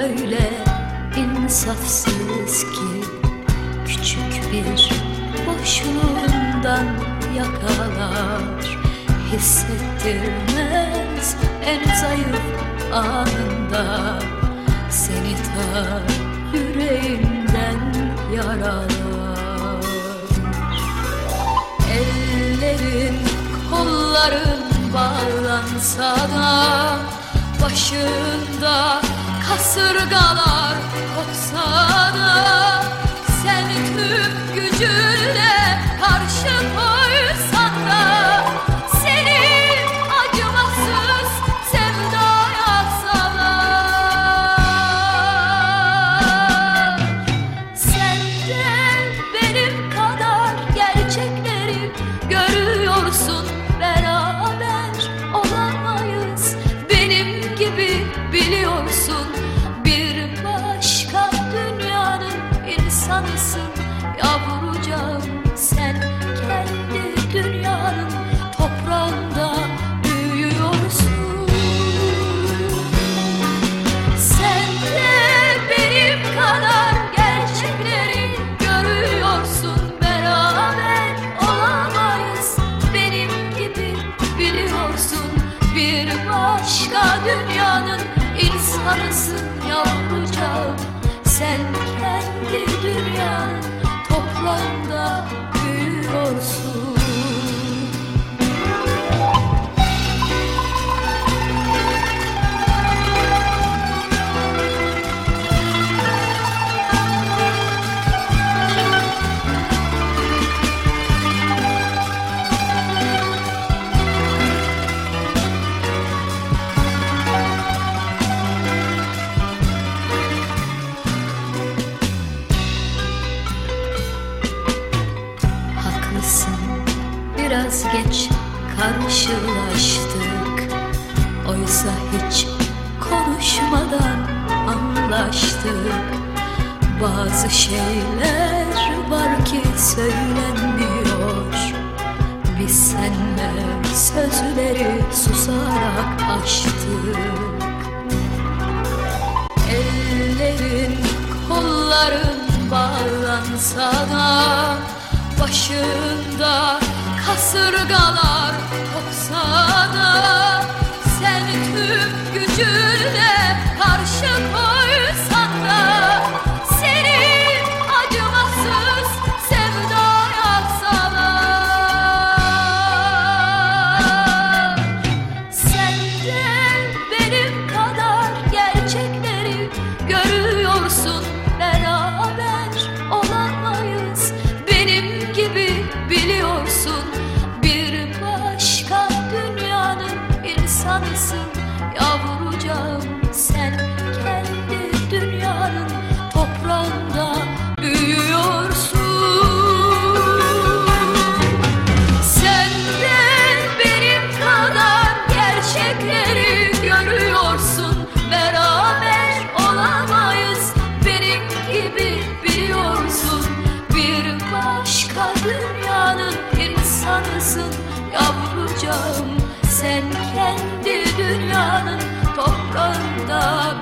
öyle insafsız ki Küçük bir boşluğundan yakalar. Hissettirmez en zayıf anında Seni ta yüreğinden yaralar. Ellerin kolların bağlansa da Başında kasırgalar kopsa da Sen tüm gücünle gibi biliyorsun insanısın yavrucağım Sen biraz geç karşılaştık. Oysa hiç konuşmadan anlaştık. Bazı şeyler var ki söylenmiyor. Biz senle sözleri susarak açtık. Ellerin kolların bağlansa da Başında kasırgalar kopsa da Sen tüm gücünle karşı dünyanın insanısın. Yavrucağım Sen kendi dünyanın toprağında